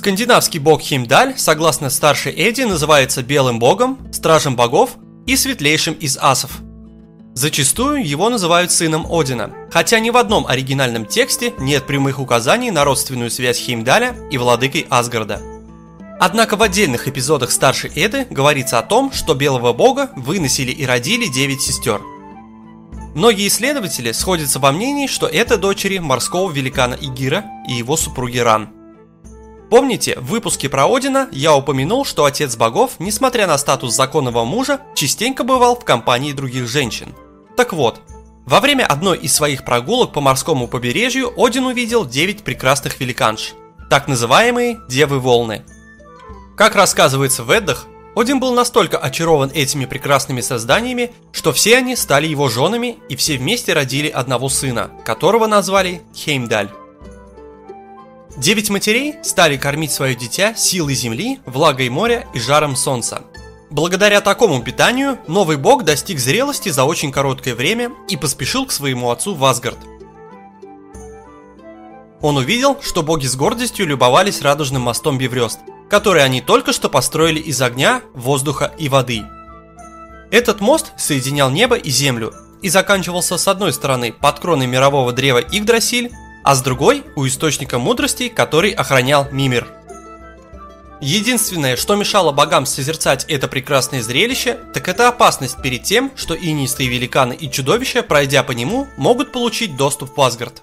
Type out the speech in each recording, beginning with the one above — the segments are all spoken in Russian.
Скандинавский бог Химдаль, согласно старшей Эдди, называется белым богом, стражем богов и светлейшим из асов. Зачастую его называют сыном Одина, хотя ни в одном оригинальном тексте нет прямых указаний на родственную связь Хеймдаля и владыкой Асгарда. Однако в отдельных эпизодах старшей Эды говорится о том, что белого бога выносили и родили девять сестер. Многие исследователи сходятся во мнении, что это дочери морского великана Игира и его супруги Ран – Помните, в выпуске про Одина я упомянул, что отец богов, несмотря на статус законного мужа, частенько бывал в компании других женщин. Так вот, во время одной из своих прогулок по морскому побережью Один увидел 9 прекрасных великанш, так называемые Девы Волны. Как рассказывается в Эддах, Один был настолько очарован этими прекрасными созданиями, что все они стали его женами и все вместе родили одного сына, которого назвали Хеймдаль. Девять матерей стали кормить свое дитя силой земли, влагой моря и жаром солнца. Благодаря такому питанию новый бог достиг зрелости за очень короткое время и поспешил к своему отцу в Асгард. Он увидел, что боги с гордостью любовались радужным мостом Беврёст, который они только что построили из огня, воздуха и воды. Этот мост соединял небо и землю и заканчивался с одной стороны под кроной мирового древа Игдрасиль, а с другой у источника мудрости, который охранял Мимир. Единственное, что мешало богам созерцать это прекрасное зрелище, так это опасность перед тем, что инистые великаны и чудовища, пройдя по нему, могут получить доступ в Асгард.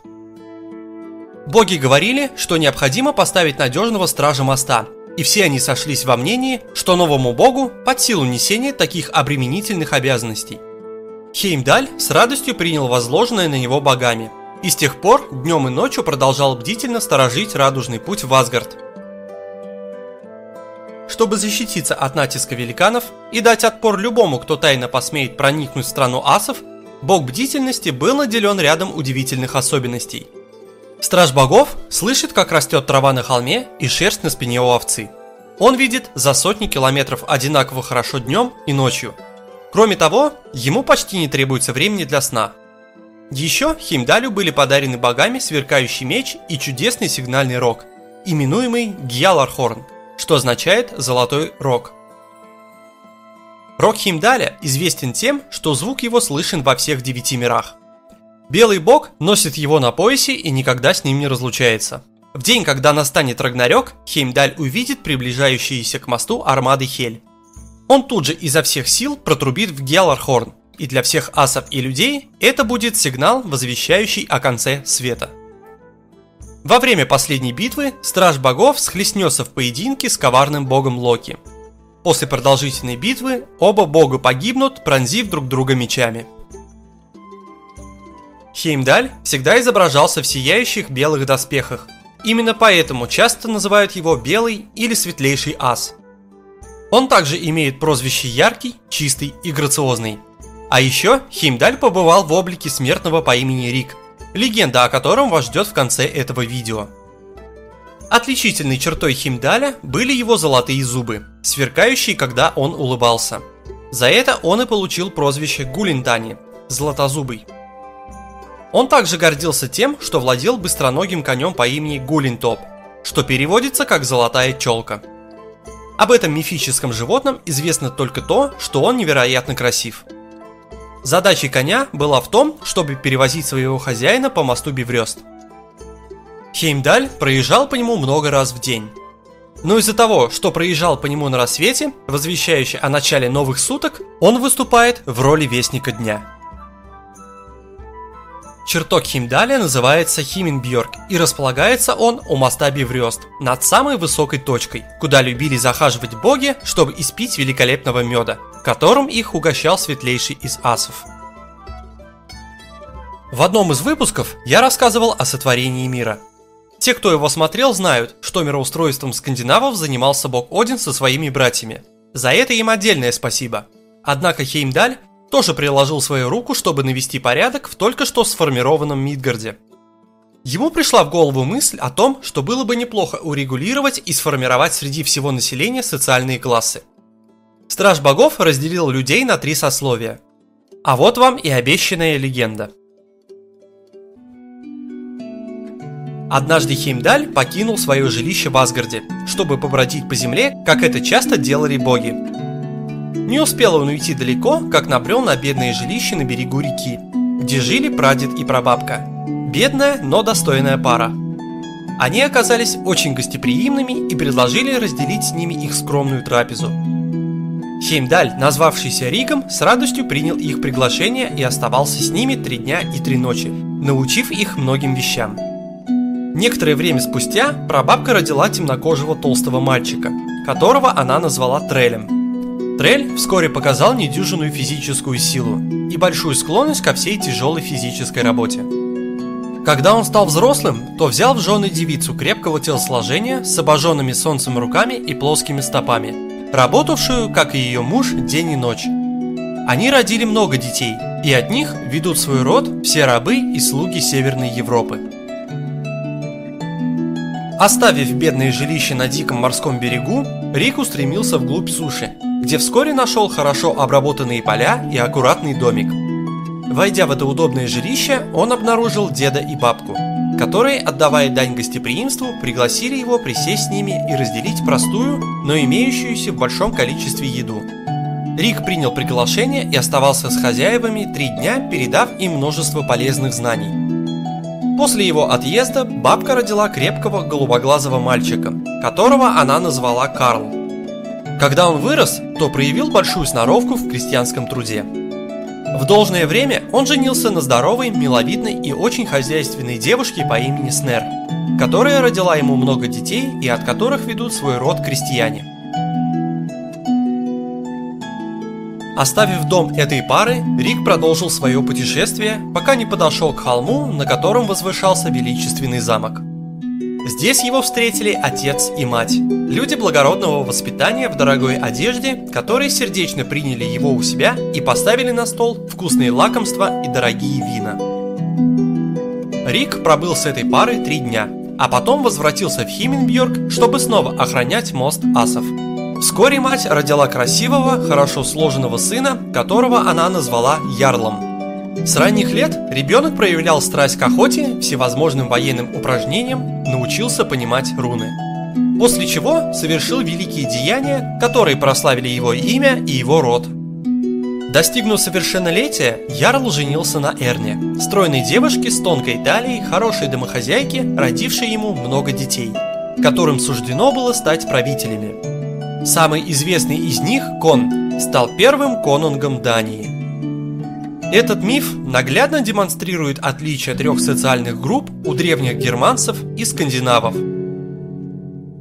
Боги говорили, что необходимо поставить надежного стража моста, и все они сошлись во мнении, что новому богу под силу несения таких обременительных обязанностей. Хеймдаль с радостью принял возложенное на него богами – и с тех пор днем и ночью продолжал бдительно сторожить радужный путь в Асгард. Чтобы защититься от натиска великанов и дать отпор любому, кто тайно посмеет проникнуть в страну асов, бог бдительности был наделен рядом удивительных особенностей. Страж богов слышит, как растет трава на холме и шерсть на спине у овцы. Он видит за сотни километров одинаково хорошо днем и ночью. Кроме того, ему почти не требуется времени для сна – еще Химдалю были подарены богами сверкающий меч и чудесный сигнальный рог, именуемый Гьялархорн, что означает «золотой рог». Рог Химдаля известен тем, что звук его слышен во всех девяти мирах. Белый бог носит его на поясе и никогда с ним не разлучается. В день, когда настанет Рагнарёк, Хеймдаль увидит приближающиеся к мосту армады Хель. Он тут же изо всех сил протрубит в Гьялархорн, и для всех асов и людей это будет сигнал, возвещающий о конце света. Во время последней битвы Страж Богов схлестнется в поединке с коварным богом Локи. После продолжительной битвы оба бога погибнут, пронзив друг друга мечами. Хеймдаль всегда изображался в сияющих белых доспехах. Именно поэтому часто называют его белый или светлейший ас. Он также имеет прозвище яркий, чистый и грациозный. А еще Химдаль побывал в облике смертного по имени Рик, легенда о котором вас ждет в конце этого видео. Отличительной чертой Химдаля были его золотые зубы, сверкающие, когда он улыбался. За это он и получил прозвище Гулинтани – Златозубый. Он также гордился тем, что владел быстроногим конем по имени Гулинтоп, что переводится как «золотая челка». Об этом мифическом животном известно только то, что он невероятно красив – Задачей коня была в том, чтобы перевозить своего хозяина по мосту Беврёст. Хеймдаль проезжал по нему много раз в день. Но из-за того, что проезжал по нему на рассвете, возвещающий о начале новых суток, он выступает в роли Вестника Дня. Чертог Химдаля называется Химинбьорг и располагается он у моста Биврёст, над самой высокой точкой, куда любили захаживать боги, чтобы испить великолепного меда, которым их угощал светлейший из асов. В одном из выпусков я рассказывал о сотворении мира. Те, кто его смотрел, знают, что мироустройством скандинавов занимался бог Один со своими братьями. За это им отдельное спасибо. Однако Хеймдаль тоже приложил свою руку, чтобы навести порядок в только что сформированном Мидгарде. Ему пришла в голову мысль о том, что было бы неплохо урегулировать и сформировать среди всего населения социальные классы – Страж богов разделил людей на три сословия. А вот вам и обещанная легенда. Однажды Хеймдаль покинул свое жилище в Асгарде, чтобы побродить по земле, как это часто делали боги. Не успел он уйти далеко, как набрел на бедное жилище на берегу реки, где жили прадед и прабабка. Бедная, но достойная пара. Они оказались очень гостеприимными и предложили разделить с ними их скромную трапезу. Хеймдаль, назвавшийся Ригом, с радостью принял их приглашение и оставался с ними три дня и три ночи, научив их многим вещам. Некоторое время спустя прабабка родила темнокожего толстого мальчика, которого она назвала Трелем. Трель вскоре показал недюжинную физическую силу и большую склонность ко всей тяжелой физической работе. Когда он стал взрослым, то взял в жены девицу крепкого телосложения с обожженными солнцем руками и плоскими стопами, работавшую, как и ее муж, день и ночь. Они родили много детей, и от них ведут свой род все рабы и слуги Северной Европы. Оставив бедное жилище на диком морском берегу, Рик устремился вглубь суши, где вскоре нашел хорошо обработанные поля и аккуратный домик. Войдя в это удобное жилище, он обнаружил деда и бабку, которые, отдавая дань гостеприимству, пригласили его присесть с ними и разделить простую, но имеющуюся в большом количестве еду. Рик принял приглашение и оставался с хозяевами три дня, передав им множество полезных знаний. После его отъезда бабка родила крепкого голубоглазого мальчика, которого она назвала Карл. Когда он вырос, то проявил большую сноровку в крестьянском труде. В должное время он женился на здоровой, миловидной и очень хозяйственной девушке по имени Снер, которая родила ему много детей и от которых ведут свой род крестьяне. Оставив дом этой пары, Рик продолжил свое путешествие, пока не подошел к холму, на котором возвышался величественный замок. Здесь его встретили отец и мать, люди благородного воспитания в дорогой одежде, которые сердечно приняли его у себя и поставили на стол вкусные лакомства и дорогие вина. Рик пробыл с этой парой три дня, а потом возвратился в Хименбьорг, чтобы снова охранять мост асов. Вскоре мать родила красивого, хорошо сложенного сына, которого она назвала Ярлом. С ранних лет ребенок проявлял страсть к охоте, всевозможным военным упражнениям, научился понимать руны. После чего совершил великие деяния, которые прославили его имя и его род. Достигнув совершеннолетия, Ярл женился на Эрне, стройной девушке с тонкой талией, хорошей домохозяйке, родившей ему много детей, которым суждено было стать правителями. Самый известный из них, Кон, стал первым конунгом Дании. Этот миф наглядно демонстрирует отличие трех социальных групп у древних германцев и скандинавов –